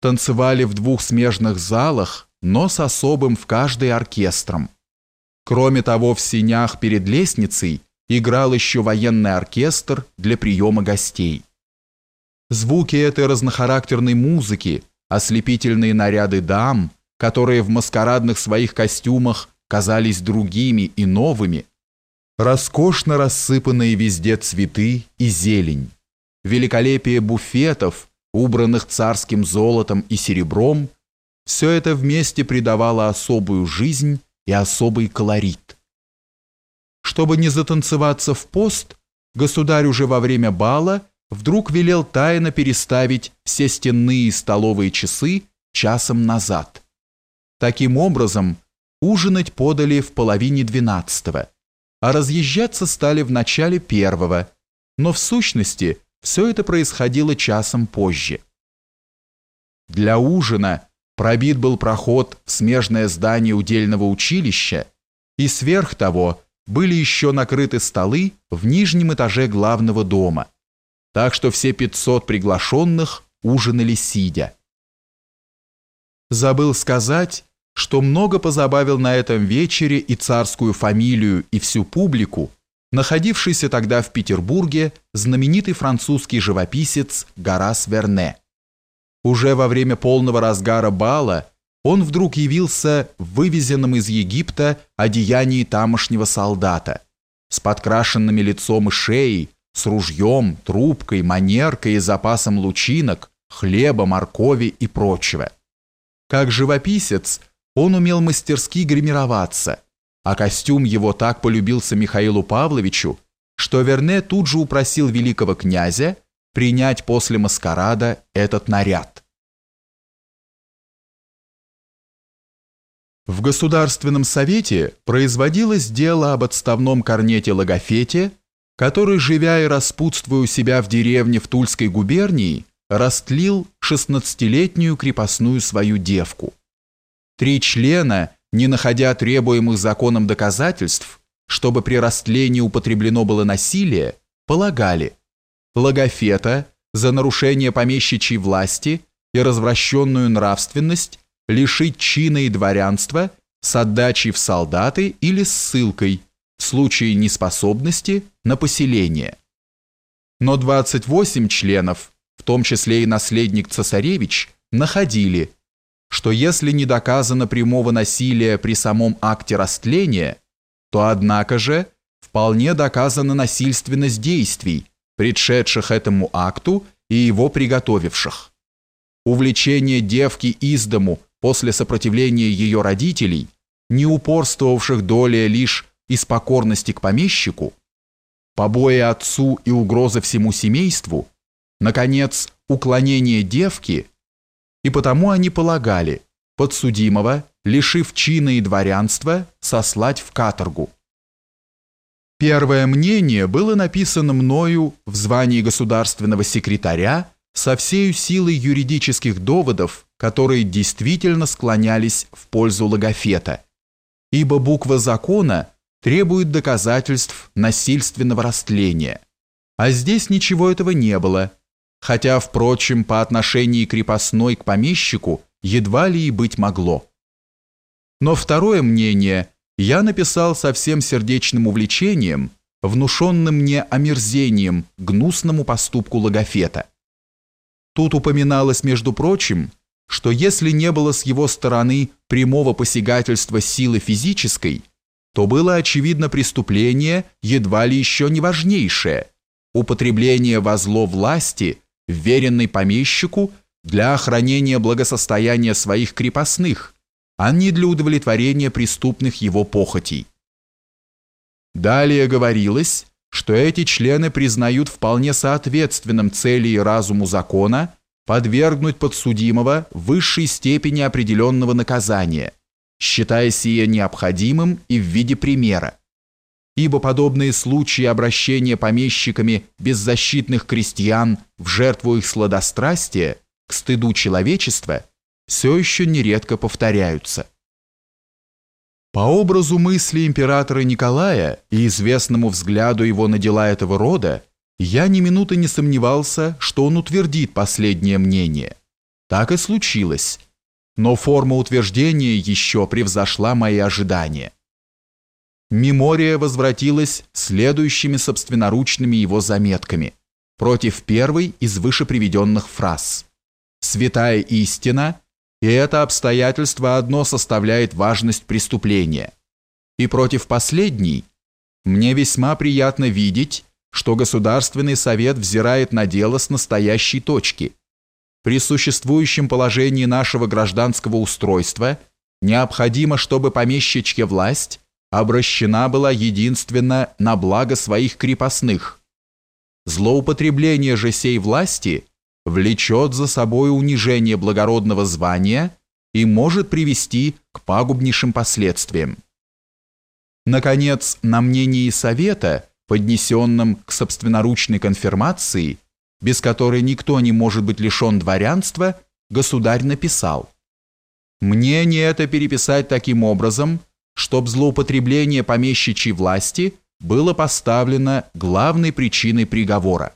танцевали в двух смежных залах, но с особым в каждой оркестром. Кроме того, в синях перед лестницей играл еще военный оркестр для приема гостей. Звуки этой разнохарактерной музыки, ослепительные наряды дам, которые в маскарадных своих костюмах казались другими и новыми, роскошно рассыпанные везде цветы и зелень, великолепие буфетов, убранных царским золотом и серебром, все это вместе придавало особую жизнь и особый колорит. Чтобы не затанцеваться в пост, государь уже во время бала вдруг велел тайно переставить все стенные столовые часы часом назад. Таким образом, ужинать подали в половине двенадцатого, а разъезжаться стали в начале первого, но в сущности все это происходило часом позже. Для ужина пробит был проход в смежное здание удельного училища, и сверх того были еще накрыты столы в нижнем этаже главного дома, так что все 500 приглашенных ужинали сидя. Забыл сказать, что много позабавил на этом вечере и царскую фамилию, и всю публику, находившийся тогда в Петербурге знаменитый французский живописец Гарас Верне. Уже во время полного разгара бала он вдруг явился в вывезенном из Египта одеянии тамошнего солдата, с подкрашенными лицом и шеей, с ружьем, трубкой, манеркой и запасом лучинок, хлеба, моркови и прочего. Как живописец он умел мастерски гримироваться, а костюм его так полюбился Михаилу Павловичу, что Верне тут же упросил великого князя принять после маскарада этот наряд. В Государственном совете производилось дело об отставном корнете Логофете, который, живя и распутствуя у себя в деревне в Тульской губернии, растлил шестнадцатилетнюю крепостную свою девку. Три члена, не находя требуемых законом доказательств, чтобы при растлении употреблено было насилие, полагали Логофета за нарушение помещичьей власти и развращенную нравственность лишить чина и дворянства с отдачей в солдаты или ссылкой в случае неспособности на поселение. Но 28 членов, в том числе и наследник цесаревич, находили, что если не доказано прямого насилия при самом акте растления, то однако же вполне доказана насильственность действий, предшедших этому акту и его приготовивших. Увлечение девки из дому после сопротивления ее родителей, не упорствовавших долей лишь из покорности к помещику, побои отцу и угрозы всему семейству, наконец, уклонение девки – и потому они полагали подсудимого, лишив чина и дворянства, сослать в каторгу. Первое мнение было написано мною в звании государственного секретаря со всей силой юридических доводов, которые действительно склонялись в пользу логофета, ибо буква закона требует доказательств насильственного растления. А здесь ничего этого не было – хотя, впрочем, по отношению крепостной к помещику едва ли и быть могло. Но второе мнение я написал со всем сердечным увлечением, внушенным мне омерзением гнусному поступку логофета. Тут упоминалось, между прочим, что если не было с его стороны прямого посягательства силы физической, то было очевидно преступление едва ли еще не важнейшее – употребление во зло власти – вверенный помещику для охранения благосостояния своих крепостных, а не для удовлетворения преступных его похотей. Далее говорилось, что эти члены признают вполне соответственным цели и разуму закона подвергнуть подсудимого высшей степени определенного наказания, считая сие необходимым и в виде примера ибо подобные случаи обращения помещиками беззащитных крестьян в жертву их сладострастия к стыду человечества все еще нередко повторяются. По образу мысли императора Николая и известному взгляду его на дела этого рода, я ни минуты не сомневался, что он утвердит последнее мнение. Так и случилось. Но форма утверждения еще превзошла мои ожидания. Мемория возвратилась следующими собственноручными его заметками против первой из выше приведенных фраз. «Святая истина, и это обстоятельство одно составляет важность преступления. И против последней, мне весьма приятно видеть, что Государственный совет взирает на дело с настоящей точки. При существующем положении нашего гражданского устройства необходимо, чтобы помещичья власть обращена была единственно на благо своих крепостных. Злоупотребление же сей власти влечет за собой унижение благородного звания и может привести к пагубнейшим последствиям. Наконец, на мнении Совета, поднесенном к собственноручной конфирмации, без которой никто не может быть лишен дворянства, государь написал «Мнение это переписать таким образом, чтоб злоупотребление помещичьей власти было поставлено главной причиной приговора.